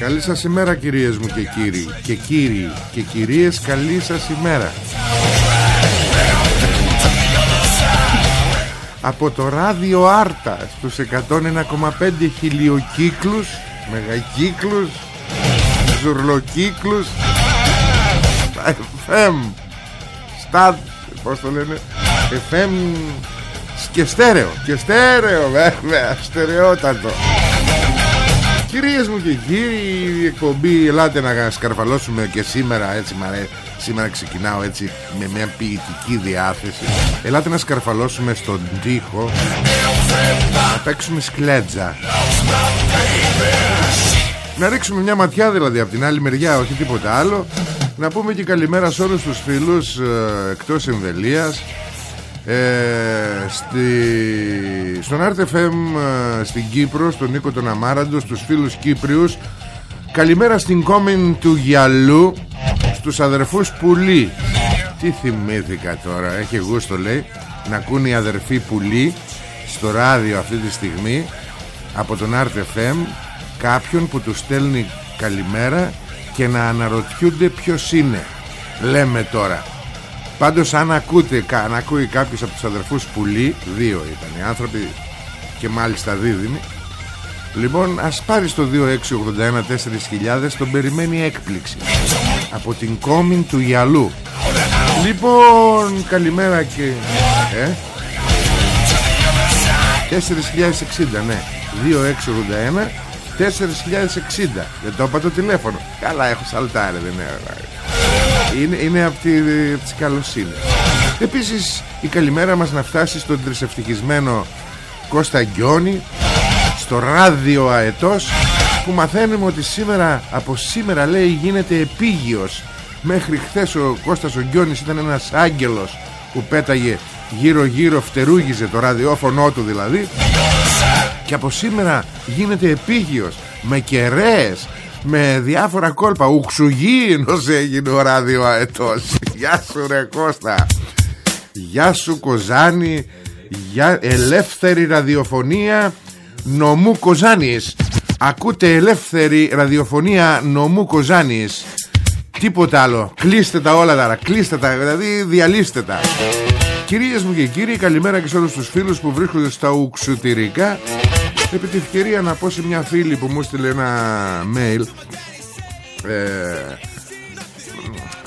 Καλή σας ημέρα κυρίες μου και κύριοι. Και κύριοι και κυρίες καλή σας ημέρα. Από το ράδιο Άρτα Στους 101,5 χιλιοκύκλους Μεγακύκλους Ζουρλοκύκλους Στα FM Στα Πώς το λένε FM και στέρεο Και στέρεο βέβαια Στερεότατο Κυρίες μου και κύριοι η εκπομπή Ελάτε να σκαρφαλώσουμε και σήμερα έτσι μ' Σήμερα ξεκινάω έτσι με μια ποιητική διάθεση. Ελάτε να σκαρφαλώσουμε στον τοίχο. Να παίξουμε σκλέτζα. Να ρίξουμε μια ματιά δηλαδή από την άλλη μεριά Όχι τίποτα άλλο. Να πούμε και καλημέρα σε όλους τους φίλους ε, Εκτός εμβελίας ε, στη, στον RTFM ε, στην Κύπρο στον Νίκο τον Αμάραντο στους φίλους Κύπριους καλημέρα στην κόμιν του Γιαλού στους αδερφούς Πουλή. Τι θυμήθηκα τώρα έχει γούστο λέει να ακούν οι αδερφοί Πουλή στο ράδιο αυτή τη στιγμή από τον RTFM κάποιον που τους στέλνει καλημέρα και να αναρωτιούνται ποιος είναι. Λέμε τώρα Πάντως αν ακούτε αν ακούει κάποιος από τους αδερφούς Πουλή Δύο ήταν οι άνθρωποι Και μάλιστα δίδυμοι. Λοιπόν ας πάρει στο 2681 4000 Τον περιμένει έκπληξη. Από την κόμιν του Ιαλού Λοιπόν καλημέρα και ε; 4060 ναι. 2681 4060 Δεν το είπα το τηλέφωνο. Καλά έχω σαλτάρει δεν είναι είναι, είναι από, τη, από τις καλοσύνες Επίσης η καλημέρα μας να φτάσει στον τρισευτυχισμένο Κώστα Γκιόνι Στο ράδιο αετός Που μαθαίνουμε ότι σήμερα Από σήμερα λέει γίνεται επίγειος. Μέχρι χθες ο Κώστας ο Γκιόνις ήταν ένας άγγελος Που πέταγε γύρω γύρω φτερούγιζε το ραδιόφωνο του δηλαδή. Και από σήμερα γίνεται επίγειος Με κεραίες με διάφορα κόλπα. Ουξουγίνος έγινε ο ραδιοαετός Γεια σου ρε Κώστα. Γεια σου Κοζάνη. Γεια... Ελεύθερη ραδιοφωνία Νομού Κοζάνης. Ακούτε ελεύθερη ραδιοφωνία Νομού Κοζάνης. Τίποτα άλλο. Κλείστε τα όλα τώρα Κλείστε τα δηλαδή διαλύστε τα. Κυρίες μου και κύριοι καλημέρα και σε όλους τους φίλους που βρίσκονται στα ουξουτηρικά Επί τη ευκαιρία να πω σε μια φίλη που μου στείλε ένα mail ε,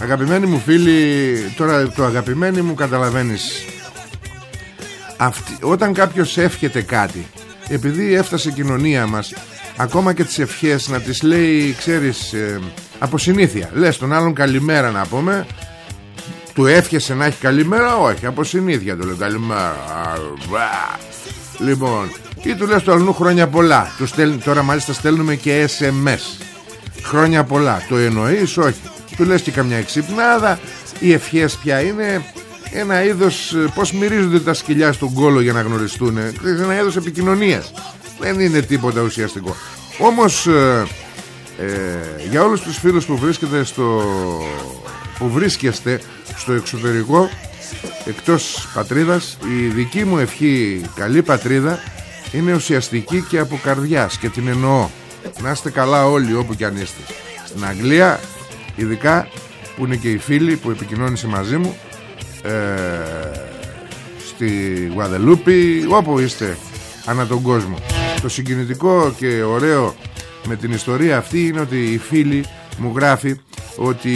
Αγαπημένη μου φίλη Τώρα το αγαπημένη μου καταλαβαίνεις. Αυτή, Όταν κάποιος εύχεται κάτι Επειδή έφτασε η κοινωνία μας Ακόμα και τις ευχές να τις λέει Ξέρεις ε, από συνήθεια. Λες τον άλλον καλημέρα να πούμε. Του εύχεσαι να έχει καλημέρα Όχι από συνήθεια του λέει καλημέρα Λοιπόν ή του λες του αλλού χρόνια πολλά. Του στέλν, Τώρα μάλιστα στέλνουμε και SMS Χρόνια πολλά. Το εννοείς όχι. Του λες και καμιά εξυπνάδα. Οι ευχές πια είναι ένα είδος ε, πως μυρίζονται τα σκυλιά στον κόλο για να γνωριστούν ένα είδος επικοινωνίας. Δεν είναι τίποτα ουσιαστικό. Όμως ε, ε, για όλους τους φίλους που βρίσκεται στο που βρίσκεστε στο εξωτερικό εκτός πατρίδας η δική μου ευχή καλή πατρίδα είναι ουσιαστική και από καρδιάς και την εννοώ. Να είστε καλά όλοι όπου και αν είστε. Στην Αγγλία ειδικά που είναι και οι φίλοι που επικοινώνησε μαζί μου ε, στη Γουαδελούπη όπου είστε ανά τον κόσμο. Το συγκινητικό και ωραίο με την ιστορία αυτή είναι ότι οι φίλοι μου γράφει ότι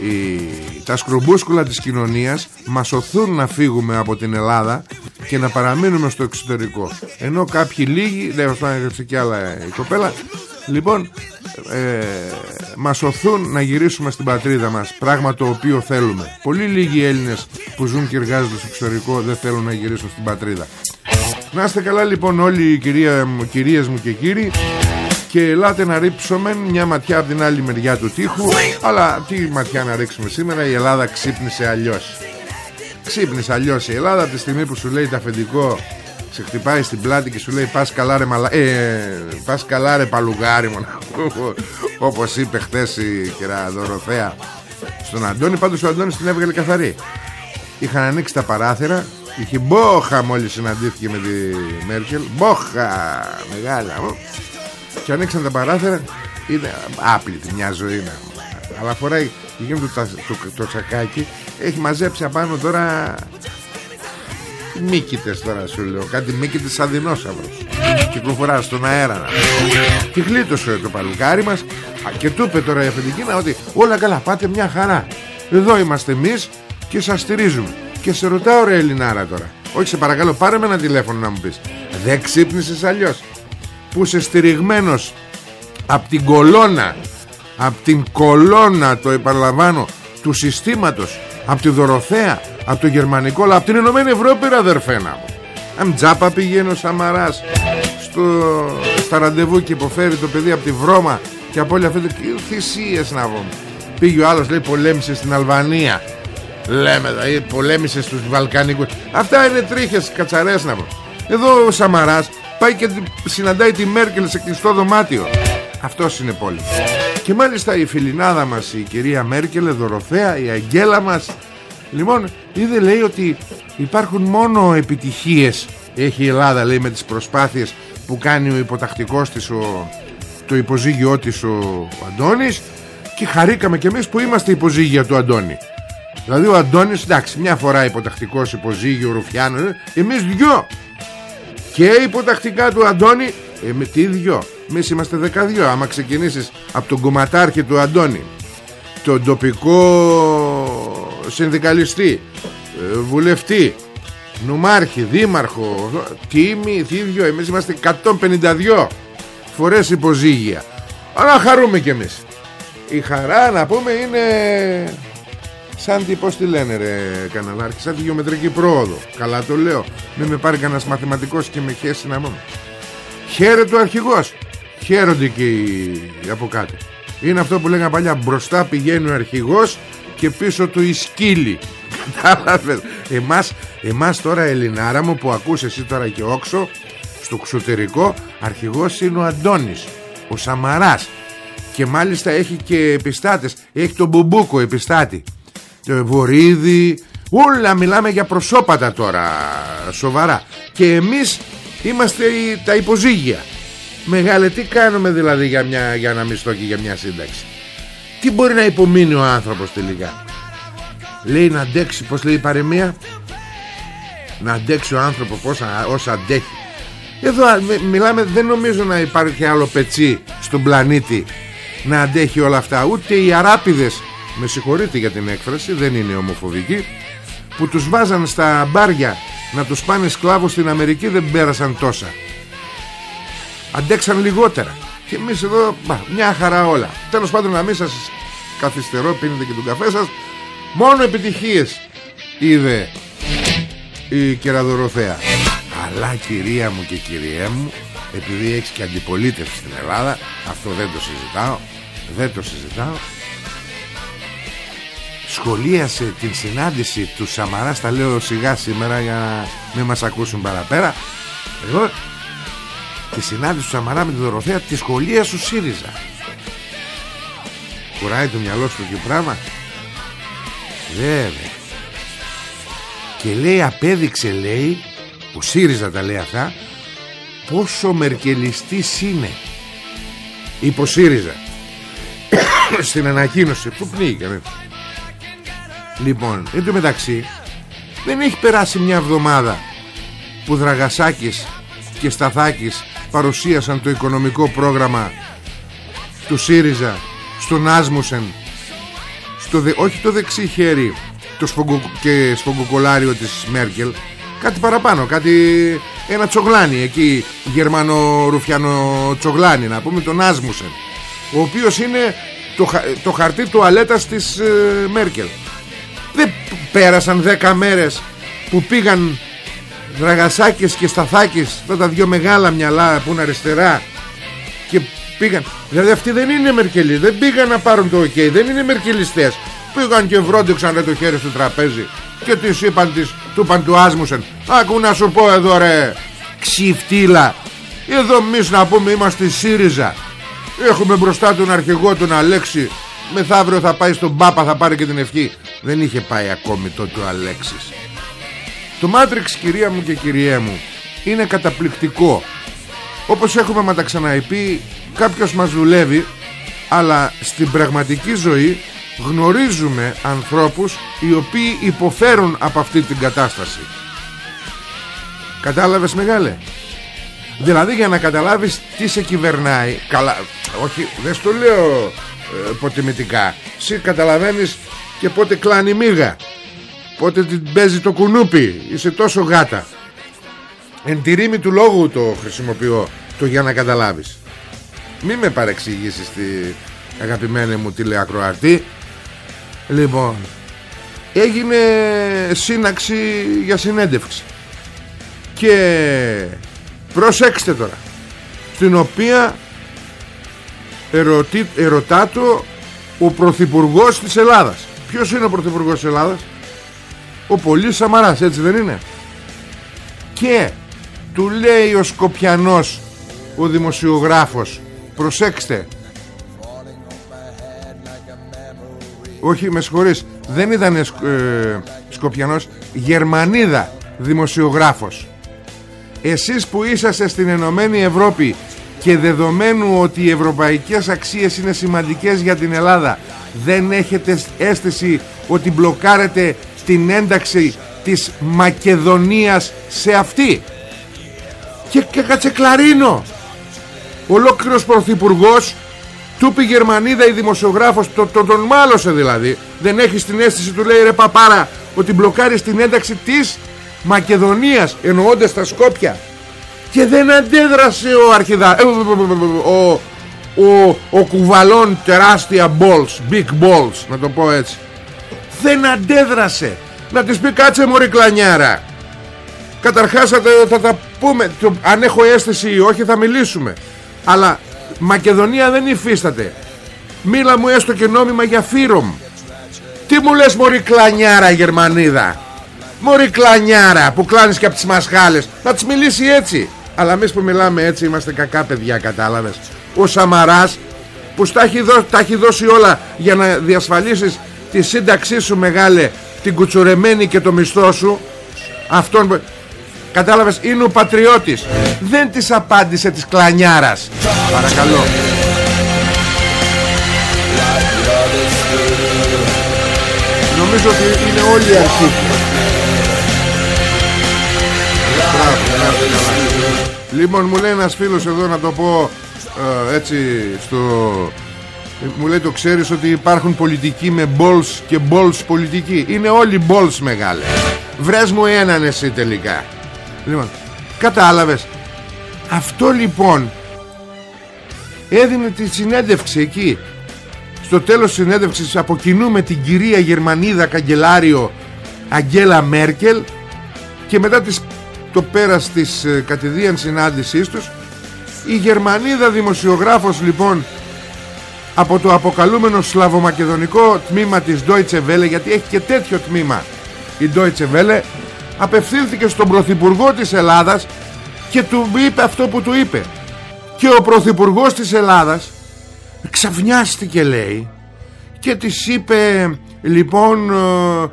η, τα σκρομπούσκουλα της κοινωνίας μας οθούν να φύγουμε από την Ελλάδα και να παραμείνουμε στο εξωτερικό. Ενώ κάποιοι λίγοι δεν θα και άλλα η κοπέλα. Λοιπόν ε, μας οθούν να γυρίσουμε στην πατρίδα μας πράγμα το οποίο θέλουμε. Πολύ λίγοι Έλληνες που ζουν και εργάζονται στο εξωτερικό δεν θέλουν να γυρίσουν στην πατρίδα. Να είστε καλά λοιπόν όλοι οι κυρία, κυρίες μου και κύριοι και ελάτε να ρίψουμε μια ματιά από την άλλη μεριά του τείχου. Αλλά τι ματιά να ρίξουμε σήμερα η Ελλάδα ξύπνησε αλλιώς. Ξύπνησε αλλιώς η Ελλάδα από τη στιγμή που σου λέει τα αφεντικό σε χτυπάει στην πλάτη και σου λέει πας καλά ρε, μαλα... ε, πας καλά ρε παλουγάρι μου όπως είπε χθες η κυρία Δωροθέα στον Αντώνη πάντως ο Αντώνης την έβγαλε καθαρή. Είχαν ανοίξει τα παράθυρα είχε μπόχα μόλις συναντήθηκε με τη Μέρκελ. Μπόχα μεγάλα και ανοίξαν τα παράθυρα είναι άπλητη μια ζωή αλλά φοράει γίνεται το, το, το, τσακάκι έχει μαζέψει απάνω τώρα μήκητες τώρα σου λέω. Κάτι μήκητες σαν δεινόσαυρος. Κυκλοφορά στον αέρα και γλίτωσε το παλουκάρι μας. Και του είπε τώρα η αφεντική ότι όλα καλά πάτε μια χαρά. Εδώ είμαστε εμείς και σας στηρίζουμε. Και σε ρωτάω ρε Ελληνάρα τώρα. Όχι σε παρακαλώ πάρε με ένα τηλέφωνο να μου πεις. Δεν ξύπνησες αλλιώς που είσαι στηριγμένος από την κολόνα από την κολόνα το επαναλαμβάνω του συστήματος από τη Δωροθέα από το γερμανικό αλλά από την Ηνωμένη Ευρώπη ρε αδερφέ να μου. Αν τζάπα πηγαίνει ο Σαμαράς στο, στα ραντεβού και υποφέρει το παιδί από τη Βρώμα και από όλη αυτή τη θυσίες να βγουν. Πήγε ο άλλος λέει πολέμησε στην Αλβανία. Λέμε δηλαδή πολέμησε στους Βαλκανικούς. Αυτά είναι τρίχες κατσαρές να βγουν. Εδώ ο Σαμαράς πάει και συναντάει τη Μέρκελ σε κλειστό δωμάτιο. Αυτός είναι πόλης. Και μάλιστα η φιλινάδα μας η κυρία Μέρκελ Δωροθέα η αγγέλα μας λοιπόν είδε λέει ότι υπάρχουν μόνο επιτυχίες. Έχει η Ελλάδα λέει με τις προσπάθειες που κάνει ο υποτακτικός της ο, το υποζύγιό της ο Αντώνης. Και χαρήκαμε κι εμείς που είμαστε υποζύγια του Αντώνη. Δηλαδή ο Αντώνης εντάξει μια φορά υποτακτικός υποζύγιο Ρουφιάνο εμείς δυο και υποτακτικά του Αντώνη ε, με τι δυο; Εμείς είμαστε δεκαδυο Άμα ξεκινήσεις από τον κομματάρχη του Αντώνη Τον τοπικό συνδικαλιστή ε, Βουλευτή Νομάρχη, δήμαρχο Τίμη, τι δυο Εμείς είμαστε 152 φορές υποζύγια. Αλλά χαρούμε κι εμείς. Η χαρά να πούμε είναι Σαν τι πως τη λένε ρε καναλάρχη Σαν τη γεωμετρική πρόοδο. Καλά το λέω. Μην με πάρει κανένας μαθηματικός και με χέσει να μόνο Χαίρεται ο αρχηγός. Χαίρονται και οι από κάτω. Είναι αυτό που λέγανε παλιά Μπροστά πηγαίνει ο αρχηγός Και πίσω του η σκύλη. Κατάλαβες. Εμάς, εμάς τώρα Ελληνάρα μου που ακούς εσύ τώρα και όξο Στο εξωτερικό Αρχηγός είναι ο Αντώνης Ο Σαμαράς. Και μάλιστα έχει και επιστάτες. Έχει τον Μπουμπούκο επιστάτη Το Βορύδι Όλα μιλάμε για προσώπατα τώρα Σοβαρά. Και εμείς Είμαστε τα υποζύγια. Μεγάλε τι κάνουμε δηλαδή για, μια, για ένα μισθό και για μια σύνταξη; Τι μπορεί να υπομείνει ο άνθρωπος τελικά; Λέει να αντέξει πως λέει η παρεμία Να αντέξει ο άνθρωπος όσα, όσα αντέχει. Εδώ μιλάμε δεν νομίζω να υπάρχει άλλο πετσί στον πλανήτη Να αντέχει όλα αυτά. Ούτε οι αράπιδες Με συγχωρείτε για την έκφραση Δεν είναι ομοφοβική. Που τους βάζαν στα μπάρια να τους πάνε σκλάβους στην Αμερική δεν πέρασαν τόσα. Αντέξαν λιγότερα. Και εμείς εδώ μπα, μια χαρά όλα. Τέλος πάντων να μην σας καθυστερώ πίνετε και τον καφέ σας. Μόνο επιτυχίες είδε η κεραδοροθέα. Αλλά κυρία μου και κυρία μου επειδή έχεις και αντιπολίτευση στην Ελλάδα αυτό δεν το συζητάω. Δεν το συζητάω σχολίασε την συνάντηση τους Σαμαράς. Στα λέω σιγά σήμερα για να μην μας ακούσουν παραπέρα. Εγώ τη συνάντηση του Σαμαρά με τη Δωροθέα τη σχολεία σου ΣΥΡΙΖΑ. Κουράει το μυαλό σου και πράγμα. Βέβαια. Και λέει απέδειξε λέει ο ΣΥΡΙΖΑ τα λέει αυτά πόσο μερκελιστής είναι. Υπό ΣΥΡΙΖΑ. Στην ανακοίνωση που πνίγηκε λοιπόν εν τω μεταξύ δεν έχει περάσει μια εβδομάδα που Δραγασάκης και Σταθάκης παρουσίασαν το οικονομικό πρόγραμμα του ΣΥΡΙΖΑ στον Άσμουσεν στο όχι το δεξί χέρι το σφογγο, και σφογγοκολάριο της Μέρκελ κάτι παραπάνω κάτι ένα τσογλάνι εκεί γερμανο-ρουφιανο τσογλάνι να πούμε τον Άσμουσεν ο οποίος είναι το, το χαρτί τουαλέτας της ε, Μέρκελ δεν πέρασαν δέκα μέρες που πήγαν Δραγασάκης και Σταθάκης αυτά τα δυο μεγάλα μυαλά που είναι αριστερά και πήγαν. Δηλαδή αυτοί δεν είναι Μερκελοί δεν πήγαν να πάρουν το ok δεν είναι Μερκελιστές. Πήγαν και βρόντιξαν το χέρι στο τραπέζι και τις είπαν τις, του είπαν του Άσμουσεν άκου να σου πω εδώ ρε ξυφτήλα εδώ εμείς να πούμε είμαστε ΣΥΡΙΖΑ. Έχουμε μπροστά τον αρχηγό τον Αλέξη μεθαύριο θα πάει στον Πάπα θα πάρει και την ευχή. Δεν είχε πάει ακόμη τότε ο Αλέξης. Το Matrix κυρία μου και κυριέ μου είναι καταπληκτικό. Όπως έχουμε μα τα ξαναειπεί κάποιος μας δουλεύει αλλά στην πραγματική ζωή γνωρίζουμε ανθρώπους οι οποίοι υποφέρουν από αυτή την κατάσταση. Κατάλαβες μεγάλε; Δηλαδή για να καταλάβεις τι σε κυβερνάει καλά, όχι δεν στο λέω ε, ποτιμητικά εσύ καταλαβαίνεις και πότε κλάνει μίγα πότε την παίζει το κουνούπι. Είσαι τόσο γάτα. Εν τη ρήμη του λόγου το χρησιμοποιώ το για να καταλάβεις. Μη με παρεξηγήσεις τη αγαπημένη μου τηλεακροαρτή. Λοιπόν έγινε σύναξη για συνέντευξη. Και προσέξτε τώρα στην οποία ερωτή, ερωτά ο Πρωθυπουργός της Ελλάδας. Ποιος είναι ο Πρωθυπουργός της Ελλάδας; Ο Πολύς Σαμαράς έτσι δεν είναι; Και του λέει ο Σκοπιανός ο δημοσιογράφος προσέξτε. Όχι με συγχωρείς δεν ήταν ε, Σκοπιανός Γερμανίδα δημοσιογράφος. Εσείς που είσαστε στην Ενωμένη Ευρώπη και δεδομένου ότι οι ευρωπαϊκές αξίες είναι σημαντικές για την Ελλάδα δεν έχετε αίσθηση ότι μπλοκάρετε την ένταξη της Μακεδονίας σε αυτή; Και, και κατσεκλαρίνο ολόκληρος πρωθυπουργός του πει Γερμανίδα η δημοσιογράφος το, το, τον μάλωσε δηλαδή. Δεν έχεις την αίσθηση του λέει ρε παπάρα ότι μπλοκάρεις την ένταξη της Μακεδονίας εννοώντας τα Σκόπια και δεν αντέδρασε ο αρχιδά ε, ο, ο, ο κουβαλών τεράστια balls big balls να το πω έτσι. Δεν αντέδρασε. Να της πει κάτσε μωρή κλανιάρα. Καταρχάς θα, θα τα πούμε αν έχω αίσθηση ή όχι θα μιλήσουμε. Αλλά Μακεδονία δεν υφίσταται. Μίλα μου έστω και νόμιμα για φύρομ τι μου λες μωρή κλανιάρα Γερμανίδα; Μωρή κλανιάρα που κλάνεις και από τις μασχάλες. Θα τις μιλήσει έτσι Αλλά εμείς που μιλάμε έτσι είμαστε κακά παιδιά κατάλαβες. Ο Σαμαράς που τα έχει, δώσει, τα έχει δώσει όλα Για να διασφαλίσεις τη σύνταξή σου μεγάλε Την κουτσουρεμένη και το μισθό σου Αυτόν που... Κατάλαβες είναι ο πατριώτης. Δεν της απάντησε της κλανιάρας. Παρακαλώ. Νομίζω ότι είναι όλοι αρχή Λοιπόν μου λέει ένας φίλος εδώ να το πω ε, έτσι στο... Μου λέει το ξέρεις ότι υπάρχουν πολιτικοί με balls και balls πολιτικοί. Είναι όλοι balls μεγάλε. Βρες μου έναν εσύ τελικά. Λοιπόν κατάλαβες. Αυτό λοιπόν έδινε τη συνέντευξη εκεί. Στο τέλος της συνέντευξης αποκοινούμε την κυρία Γερμανίδα Καγκελάριο Αγγέλα Μέρκελ και μετά τις το πέρας της ε, κατηδίαν συνάντησής τους. Η Γερμανίδα δημοσιογράφος λοιπόν από το αποκαλούμενο σλαβομακεδονικό τμήμα της Deutsche Welle γιατί έχει και τέτοιο τμήμα η Deutsche Welle απευθύνθηκε στον Πρωθυπουργό της Ελλάδας και του είπε αυτό που του είπε. Και ο Πρωθυπουργός της Ελλάδας ξαφνιάστηκε λέει και της είπε λοιπόν ε,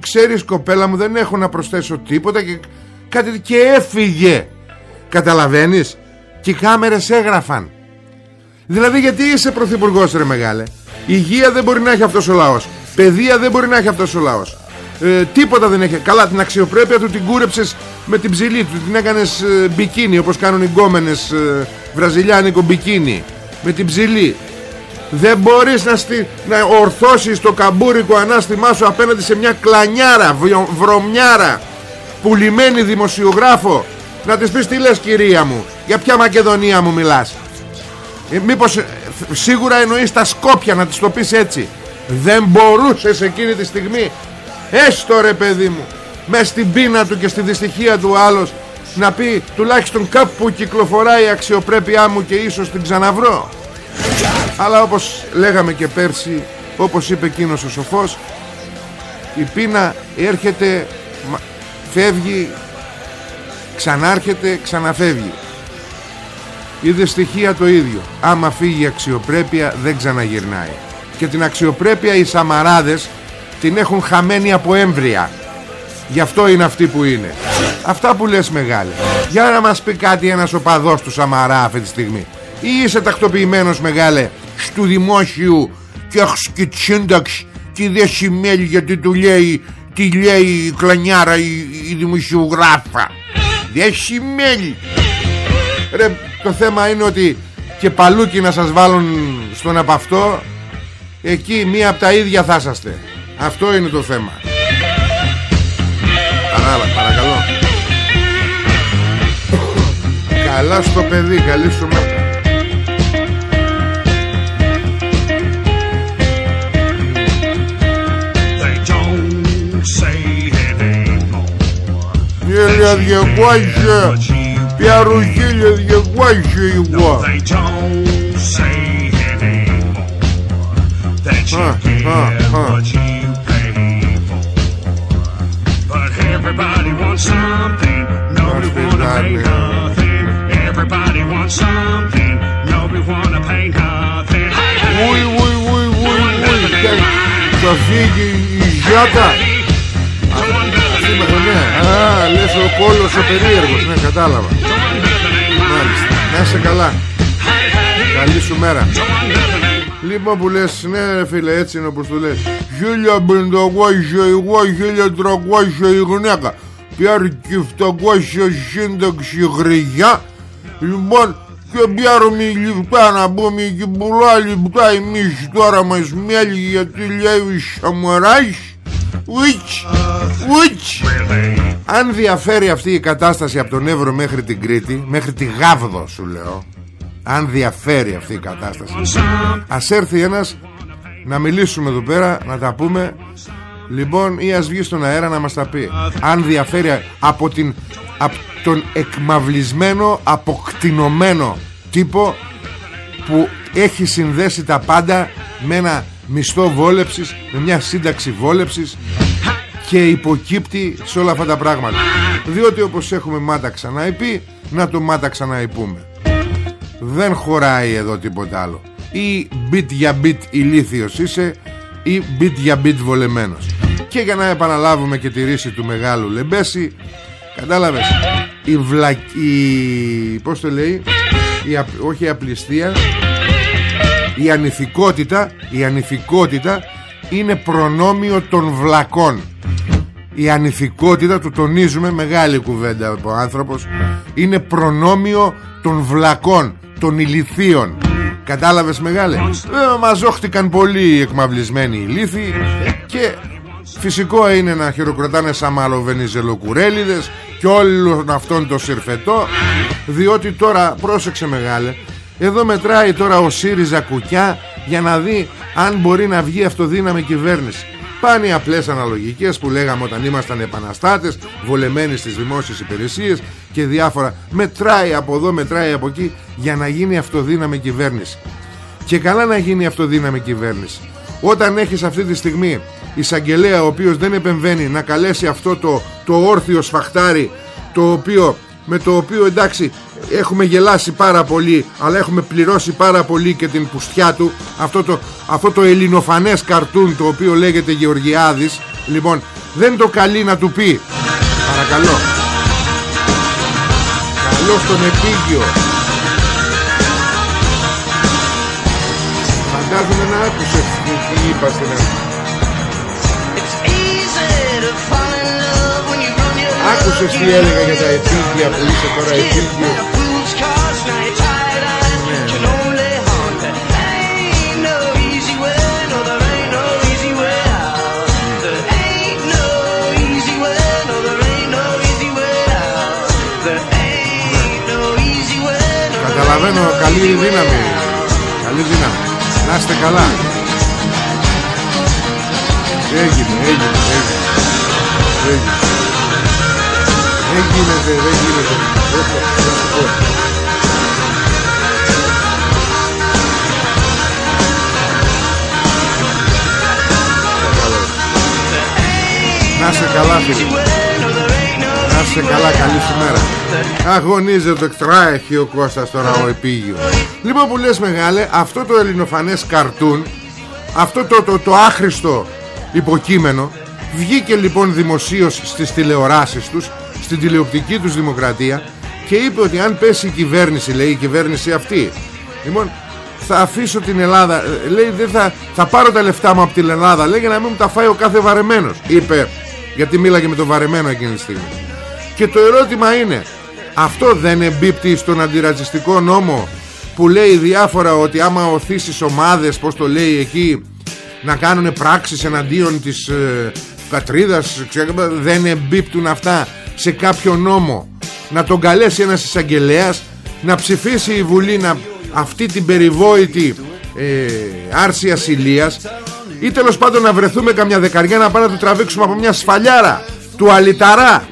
ξέρεις κοπέλα μου δεν έχω να προσθέσω τίποτα και, κάτι, και έφυγε. Καταλαβαίνεις; Και οι κάμερες έγραφαν. Δηλαδή γιατί είσαι πρωθυπουργός ρε μεγάλε; Υγεία δεν μπορεί να έχει αυτός ο λαός. Παιδεία δεν μπορεί να έχει αυτός ο λαός. Ε, τίποτα δεν έχει. Καλά την αξιοπρέπεια του την κούρεψες με την ψηλή του. Την έκανες ε, μπικίνι όπως κάνουν οι γκόμενες ε, βραζιλιάνικο μπικίνι. Με την ψηλή. Δεν μπορείς να, στη, να ορθώσεις το καμπούρικο ανάστημά σου απέναντι σε μια κλανιάρα, βρωμιάρα, πουλημένη δημοσιογράφο. Να της πεις τι λες κυρία μου, για ποια Μακεδονία μου μιλάς. Ε, μήπως ε, σίγουρα εννοείς τα Σκόπια να της το πεις έτσι. Δεν μπορούσες εκείνη τη στιγμή, έστω ρε παιδί μου, μες στην πείνα του και στη δυστυχία του άλλος, να πει τουλάχιστον κάπου κυκλοφοράει η αξιοπρέπειά μου και ίσως την ξαναβρω. Αλλά όπως λέγαμε και πέρσι Όπως είπε εκείνος ο σοφός Η πείνα έρχεται Φεύγει Ξανάρχεται Ξαναφεύγει. Είδε στοιχεία το ίδιο. Άμα φύγει η αξιοπρέπεια δεν ξαναγυρνάει. Και την αξιοπρέπεια οι Σαμαράδες Την έχουν χαμένη από έμβρια. Γι' αυτό είναι αυτοί που είναι. Αυτά που λες μεγάλε. Για να μας πει κάτι ένας οπαδός του Σαμαρά αυτή τη στιγμή. Ή είσαι τακτοποιημένος μεγάλε του δημόσιου και έχεις και σύνταξη και δεν σημαίνει γιατί του λέει τι λέει η κλανιάρα η, η δημοσιογράφα. Δεν σημαίνει. Ρε το θέμα είναι ότι και παλούκι να σας βάλουν στον από αυτό εκεί μία από τα ίδια θα είσαστε. Αυτό είναι το θέμα. Παρά, παρακαλώ. Καλά στο παιδί Καλή σου μέρα Хиля дьявольше, первую хиля дьявольше его. А, а, а. Everybody wants something, nobody wanna pay nothing. Everybody wants something, nobody wanna pay nothing. Ой, ой, ой, ой, ой, как соседи и жата. ναι. Α, λες ο Πόλος ο περίεργος. Ναι, κατάλαβα. Μάλιστα. Να είσαι καλά. Καλή σου μέρα. Λοιπόν που λες, ναι φίλε, έτσι είναι όπως το λες. Χίλια πενταγώσια εγώ, χίλια τραγώσια η γυναίκα. Πιάρκει φταγώσια σύνταξη γρηγιά. Λοιπόν, και πιάρουμε λιπτά να πούμε και πολλά λιπτά εμείς τώρα μας μέλει γιατί λέει Σαμαράς Ουιτς Ουιτς Αν διαφέρει αυτή η κατάσταση από τον Εύρο μέχρι την Κρήτη Μέχρι τη Γάβδο σου λέω Αν διαφέρει αυτή η κατάσταση Ας έρθει ένας Να μιλήσουμε εδώ πέρα Να τα πούμε. Λοιπόν ή ας βγει στον αέρα να μας τα πει. Αν διαφέρει από, την, από τον εκμαυλισμένο Αποκτηνωμένο τύπο Που έχει συνδέσει τα πάντα Με ένα μισθό βόλεψης με μια σύνταξη βόλεψης και υποκύπτει σε όλα αυτά τα πράγματα. Διότι όπως έχουμε μάτα ξανά πει να το μάτα ξανά πούμε δεν χωράει εδώ τίποτα άλλο. Ή bit για bit ηλίθιος είσαι ή bit για bit βολεμένος. Και για να επαναλάβουμε και τη ρίση του μεγάλου Λεμπέση κατάλαβες η βλακή πως το λέει η, όχι η απληστία η ανηθικότητα η ανηθικότητα είναι προνόμιο των βλακών. Η ανηθικότητα του τονίζουμε μεγάλη κουβέντα ο άνθρωπος είναι προνόμιο των βλακών των ηλιθίων. Κατάλαβες μεγάλε; Ε, μαζόχτηκαν πολύ εκμαυλισμένοι ηλίθιοι και φυσικό είναι να χειροκροτάνε σαν μαλοβενιζελοκουρέλιδες και όλων αυτόν το συρφετό διότι τώρα πρόσεξε μεγάλε εδώ μετράει τώρα ο ΣΥΡΙΖΑ κουκιά για να δει αν μπορεί να βγει αυτοδύναμη κυβέρνηση. Πάνε οι απλές αναλογικές που λέγαμε όταν ήμασταν επαναστάτες, βολεμένοι στις δημόσιες υπηρεσίες και διάφορα. Μετράει από εδώ, μετράει από εκεί για να γίνει αυτοδύναμη κυβέρνηση. και καλά να γίνει αυτοδύναμη κυβέρνηση όταν έχεις αυτή τη στιγμή εισαγγελέα ο οποίος δεν επεμβαίνει να καλέσει αυτό το, το όρθιο σφαχτάρι το οποίο, με το οποίο εντάξει έχουμε γελάσει πάρα πολύ αλλά έχουμε πληρώσει πάρα πολύ και την πουστιά του. Αυτό το, αυτό το ελληνοφανές καρτούν το οποίο λέγεται Γεωργιάδης λοιπόν δεν το καλεί να του πει. Παρακαλώ. Καλό στον επίγειο. Φαντάζομαι να άκουσες τι είπα στην αρχή Άκουσες τι έλεγα για τα επίγεια που είσαι τώρα επίγειο Καταλαβαίνω καλή δύναμη. Καλή δύναμη. Να είστε καλά. Έγινε, έγινε, έγινε. Έγινε Δεν γίνεται, δεν γίνεται. Να είστε καλά φίλε. Να είσαι καλά, καλή σου μέρα. Αγωνίζεται έχει ο Κώστας τώρα ο επίγειος. Λοιπόν που λες μεγάλε Αυτό το ελληνοφανές καρτούν Αυτό το, το, το άχρηστο υποκείμενο Βγήκε λοιπόν δημοσίως στις τηλεοράσεις τους Στην τηλεοπτική τους δημοκρατία Και είπε ότι αν πέσει η κυβέρνηση Λέει η κυβέρνηση αυτή Λοιπόν θα αφήσω την Ελλάδα Λέει δεν θα, θα πάρω τα λεφτά μου από την Ελλάδα Λέει για να μην μου τα φάει ο κάθε βαρεμένος Είπε γιατί μίλαγε με τον βαρεμένο εκείνη τη στιγμή. Και το ερώτημα είναι Αυτό δεν εμπίπτει στον αντιρατσιστικό νόμο Που λέει διάφορα ότι άμα οθήσεις ομάδες Πως το λέει εκεί Να κάνουν πράξεις εναντίον της ε, πατρίδας Δεν εμπίπτουν αυτά σε κάποιο νόμο Να τον καλέσει ένας εισαγγελέας, Να ψηφίσει η Βουλή να, Αυτή την περιβόητη ε, άρση ασυλίας Ή τέλος πάντων να βρεθούμε καμιά δεκαριά Να πάμε να του τραβήξουμε από μια σφαλιάρα Του αλυταρά.